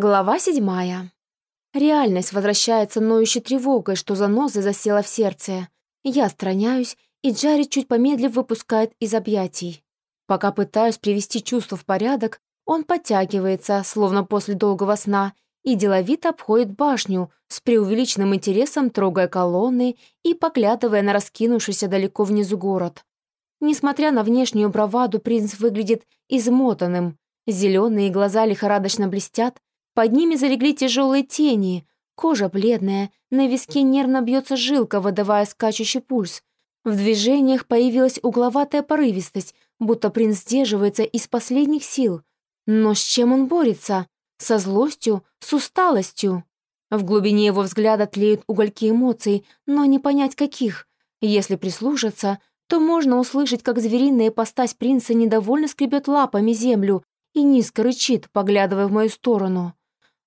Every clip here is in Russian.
Глава седьмая. Реальность возвращается ноющей тревогой, что заноза засела в сердце. Я отстраняюсь, и Джаред, чуть помедлив, выпускает из объятий. Пока пытаюсь привести чувство в порядок, он подтягивается, словно после долгого сна, и деловито обходит башню, с преувеличенным интересом трогая колонны и поглядывая на раскинувшийся далеко внизу город. Несмотря на внешнюю браваду, принц выглядит измотанным. Зеленые глаза лихорадочно блестят, под ними залегли тяжелые тени, кожа бледная, на виске нервно бьется жилка, выдавая скачущий пульс. В движениях появилась угловатая порывистость, будто принц сдерживается из последних сил. Но с чем он борется? Со злостью? С усталостью? В глубине его взгляда тлеют угольки эмоций, но не понять каких. Если прислушаться, то можно услышать, как звериная постась принца недовольно скребет лапами землю и низко рычит, поглядывая в мою сторону.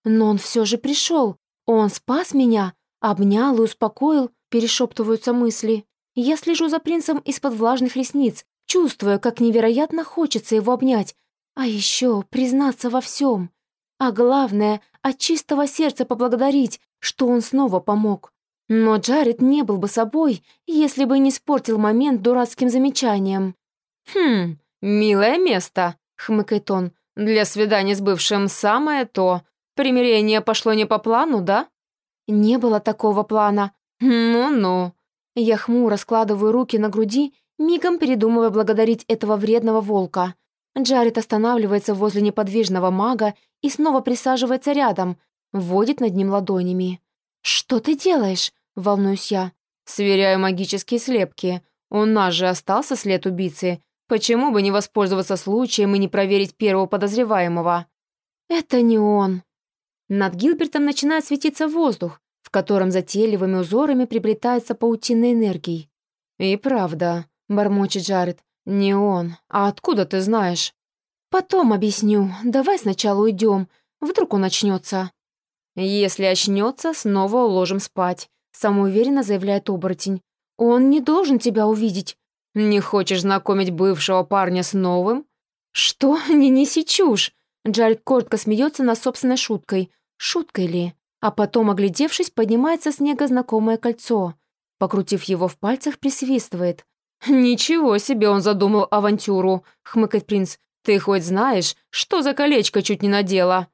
Но он все же пришел. Он спас меня, обнял и успокоил, перешептываются мысли. Я слежу за принцем из-под влажных ресниц, чувствуя, как невероятно хочется его обнять, а еще признаться во всем. А главное, от чистого сердца поблагодарить, что он снова помог. Но Джаред не был бы собой, если бы не испортил момент дурацким замечанием. «Хм, милое место», — хмыкает он. «Для свидания с бывшим самое то. Примирение пошло не по плану, да?» «Не было такого плана». «Ну-ну». Я хмуро складываю руки на груди, мигом передумывая благодарить этого вредного волка. Джаред останавливается возле неподвижного мага и снова присаживается рядом, вводит над ним ладонями. «Что ты делаешь?» — волнуюсь я. «Сверяю магические слепки. У нас же остался след убийцы. Почему бы не воспользоваться случаем и не проверить первого подозреваемого?» «Это не он», над Гилбертом начинает светиться воздух, в котором затейливыми узорами приплетается паутинной энергией. «И правда», — бормочет Джаред, — «не он. А откуда ты знаешь?» «Потом объясню. Давай сначала уйдем. Вдруг он очнется». «Если очнется, снова уложим спать», — самоуверенно заявляет оборотень. «Он не должен тебя увидеть». «Не хочешь знакомить бывшего парня с новым?» «Что? Не неси чушь!» Джаред коротко смеется над собственной шуткой. Шуткой ли? А потом, оглядевшись, поднимается с нега знакомое кольцо. Покрутив его в пальцах, присвистывает. «Ничего себе он задумал авантюру», — хмыкает принц. «Ты хоть знаешь, что за колечко чуть не надела?»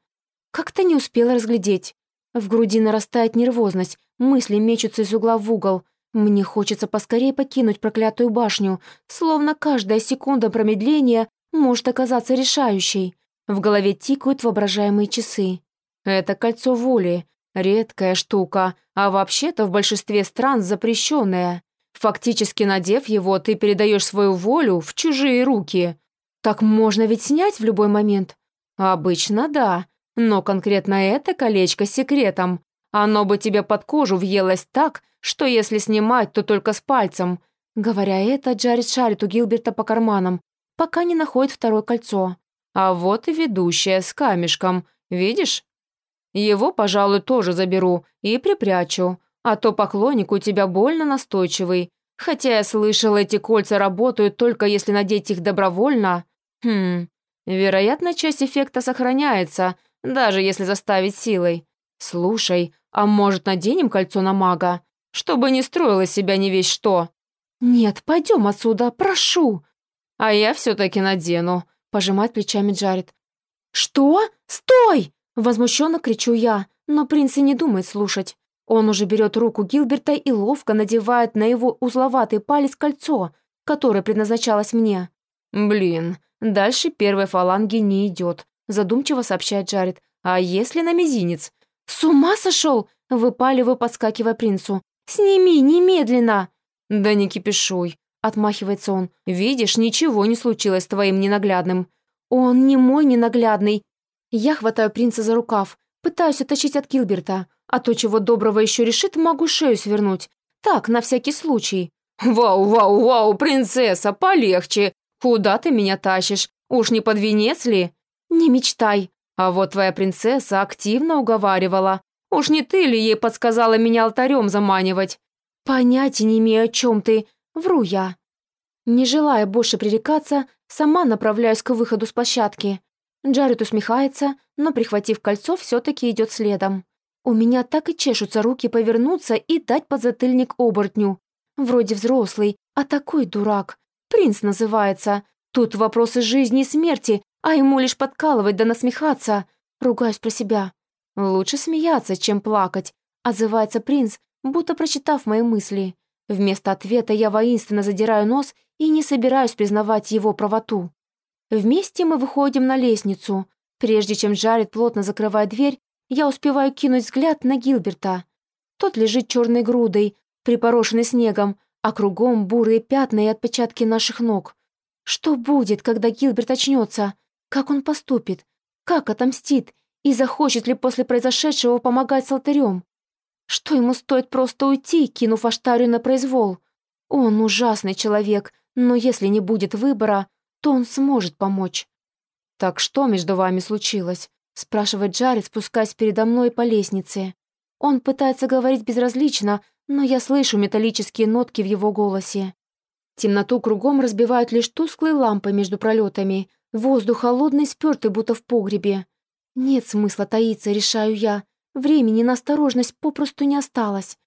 Как-то не успела разглядеть. В груди нарастает нервозность, мысли мечутся из угла в угол. Мне хочется поскорее покинуть проклятую башню, словно каждая секунда промедления может оказаться решающей. В голове тикают воображаемые часы. Это кольцо воли. Редкая штука, а вообще-то в большинстве стран запрещенная. Фактически, надев его, ты передаешь свою волю в чужие руки. Так можно ведь снять в любой момент? Обычно да, но конкретно это колечко с секретом. Оно бы тебе под кожу въелось так, что если снимать, то только с пальцем. Говоря это, Джаред шарит у Гилберта по карманам, пока не находит второе кольцо. А вот и ведущая с камешком. Видишь? Его, пожалуй, тоже заберу и припрячу, а то поклонник у тебя больно настойчивый. Хотя я слышал, эти кольца работают только если надеть их добровольно. Хм, вероятно, часть эффекта сохраняется, даже если заставить силой. Слушай, а может, наденем кольцо на мага? Чтобы не строила себя не весь что. Нет, пойдем отсюда, прошу. А я все-таки надену, пожимает плечами Джаред. Что? Стой! Возмущенно кричу я, но принц и не думает слушать. Он уже берет руку Гилберта и ловко надевает на его узловатый палец кольцо, которое предназначалось мне. «Блин, дальше первой фаланги не идет», задумчиво сообщает Джаред. «А если на мизинец?» «С ума сошел?» выпаливаю, подскакивая принцу. «Сними, немедленно!» «Да не кипишуй», отмахивается он. «Видишь, ничего не случилось с твоим ненаглядным». «Он не мой ненаглядный, я хватаю принца за рукав, пытаюсь оттащить от Килберта, а то, чего доброго еще решит, могу шею свернуть. Так, на всякий случай. «Вау, вау, вау, принцесса, полегче! Куда ты меня тащишь? Уж не под венец ли?» «Не мечтай». «А вот твоя принцесса активно уговаривала. Уж не ты ли ей подсказала меня алтарем заманивать?» «Понятия не имею, о чем ты. Вру я». Не желая больше пререкаться, сама направляюсь к выходу с площадки. Джаред усмехается, но, прихватив кольцо, все-таки идет следом. У меня так и чешутся руки повернуться и дать подзатыльник оборотню. Вроде взрослый, а такой дурак. Принц называется. Тут вопросы жизни и смерти, а ему лишь подкалывать да насмехаться. Ругаюсь про себя. Лучше смеяться, чем плакать. Отзывается принц, будто прочитав мои мысли. Вместо ответа я воинственно задираю нос и не собираюсь признавать его правоту. Вместе мы выходим на лестницу. Прежде чем Джаред плотно закрывает дверь, я успеваю кинуть взгляд на Гилберта. Тот лежит черной грудой, припорошенный снегом, а кругом бурые пятна и отпечатки наших ног. Что будет, когда Гилберт очнется? Как он поступит? Как отомстит? И захочет ли после произошедшего помогать с алтарем? Что ему стоит просто уйти, кинув Аштарию на произвол? Он ужасный человек, но если не будет выбора, то он сможет помочь. «Так что между вами случилось?» — спрашивает Джаред, спускаясь передо мной по лестнице. Он пытается говорить безразлично, но я слышу металлические нотки в его голосе. Темноту кругом разбивают лишь тусклые лампы между пролетами. Воздух холодный, спёртый, будто в погребе. Нет смысла таиться, решаю я. Времени на осторожность попросту не осталось.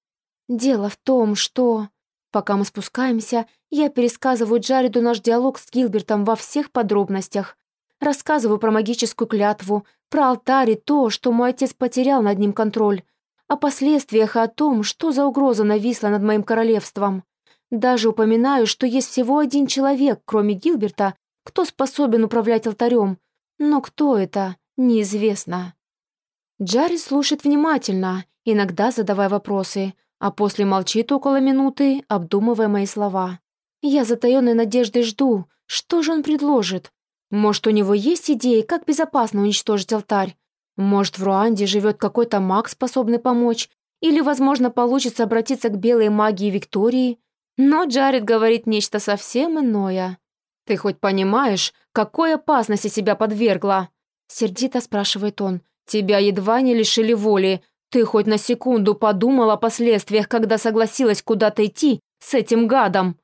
Дело в том, что... Пока мы спускаемся, я пересказываю Джареду наш диалог с Гилбертом во всех подробностях. Рассказываю про магическую клятву, про алтарь и то, что мой отец потерял над ним контроль, о последствиях и о том, что за угроза нависла над моим королевством. Даже упоминаю, что есть всего один человек, кроме Гилберта, кто способен управлять алтарем. Но кто это? неизвестно. Джарри слушает внимательно, иногда задавая вопросы, а после молчит около минуты, обдумывая мои слова. Я затаённой надеждой жду, что же он предложит. Может, у него есть идеи, как безопасно уничтожить алтарь? Может, в Руанде живет какой-то маг, способный помочь? Или, возможно, получится обратиться к белой магии Виктории? Но Джаред говорит нечто совсем иное. «Ты хоть понимаешь, какой опасности себя подвергла?» Сердито спрашивает он. «Тебя едва не лишили воли. Ты хоть на секунду подумал о последствиях, когда согласилась куда-то идти с этим гадом?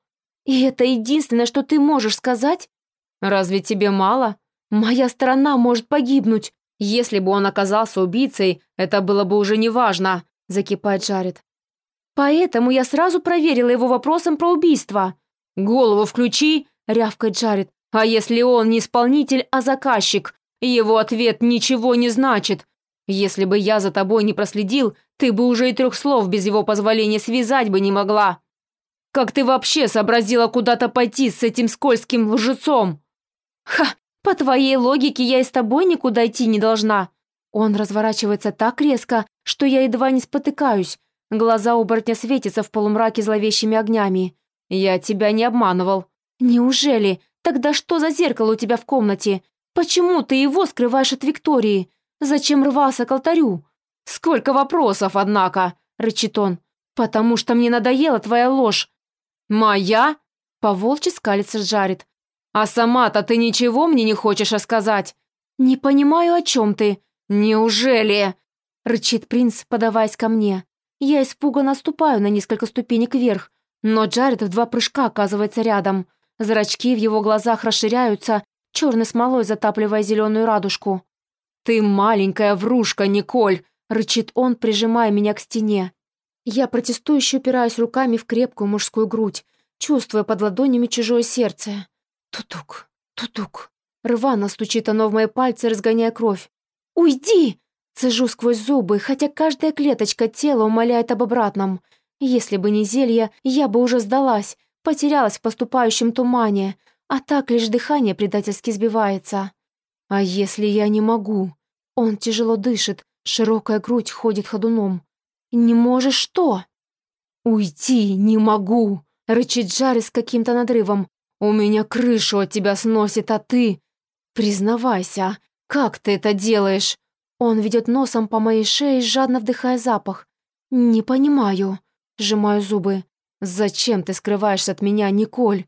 И это единственное, что ты можешь сказать? Разве тебе мало? Моя страна может погибнуть. Если бы он оказался убийцей, это было бы уже неважно», — закипает Джаред. «Поэтому я сразу проверила его вопросом про убийство». «Голову включи», — рявкает Джаред. «А если он не исполнитель, а заказчик? Его ответ ничего не значит. Если бы я за тобой не проследил, ты бы уже и трех слов без его позволения связать бы не могла. Как ты вообще сообразила куда-то пойти с этим скользким лжецом? Ха, по твоей логике я и с тобой никуда идти не должна. Он разворачивается так резко, что я едва не спотыкаюсь. Глаза оборотня светятся в полумраке зловещими огнями. Я тебя не обманывал. Неужели? Тогда что за зеркало у тебя в комнате? Почему ты его скрываешь от Виктории? Зачем рвался к алтарю? Сколько вопросов, однако, рычит он. Потому что мне надоела твоя ложь. Моя? Поволчьи скалится жарит. А сама-то ты ничего мне не хочешь рассказать? Не понимаю, о чем ты. Неужели? Рычит принц, подаваясь ко мне. Я испуганно ступаю на несколько ступенек вверх, но Джаред в два прыжка оказывается рядом. Зрачки в его глазах расширяются, черной смолой затапливая зеленую радужку. «Ты маленькая врушка, Николь!» — рычит он, прижимая меня к стене. Я протестующе упираюсь руками в крепкую мужскую грудь, чувствуя под ладонями чужое сердце. Тутук, тутук. Рвано стучит оно в мои пальцы, разгоняя кровь. «Уйди!» Цежу сквозь зубы, хотя каждая клеточка тела умоляет об обратном. Если бы не зелье, я бы уже сдалась, потерялась в поступающем тумане, а так лишь дыхание предательски сбивается. А если я не могу? Он тяжело дышит, широкая грудь ходит ходуном. «Не можешь что?» «Уйти не могу!» — рычит Джарри с каким-то надрывом. «У меня крышу от тебя сносит, а ты...» «Признавайся, как ты это делаешь?» Он ведет носом по моей шее, жадно вдыхая запах. «Не понимаю», — сжимаю зубы. «Зачем ты скрываешься от меня, Николь?»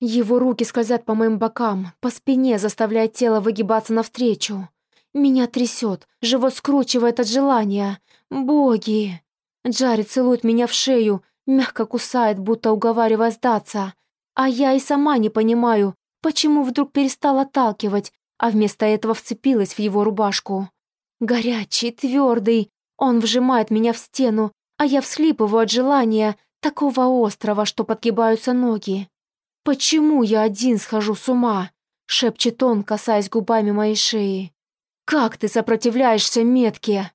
Его руки скользят по моим бокам, по спине, заставляя тело выгибаться навстречу. Меня трясет, живот скручивает от желания. Боги! Джарри целует меня в шею, мягко кусает, будто уговаривая сдаться. А я и сама не понимаю, почему вдруг перестал отталкивать, а вместо этого вцепилась в его рубашку. Горячий, твердый, он вжимает меня в стену, а я вслипываю от желания, такого острого, что подгибаются ноги. «Почему я один схожу с ума?» — шепчет он, касаясь губами моей шеи. «Как ты сопротивляешься метке?»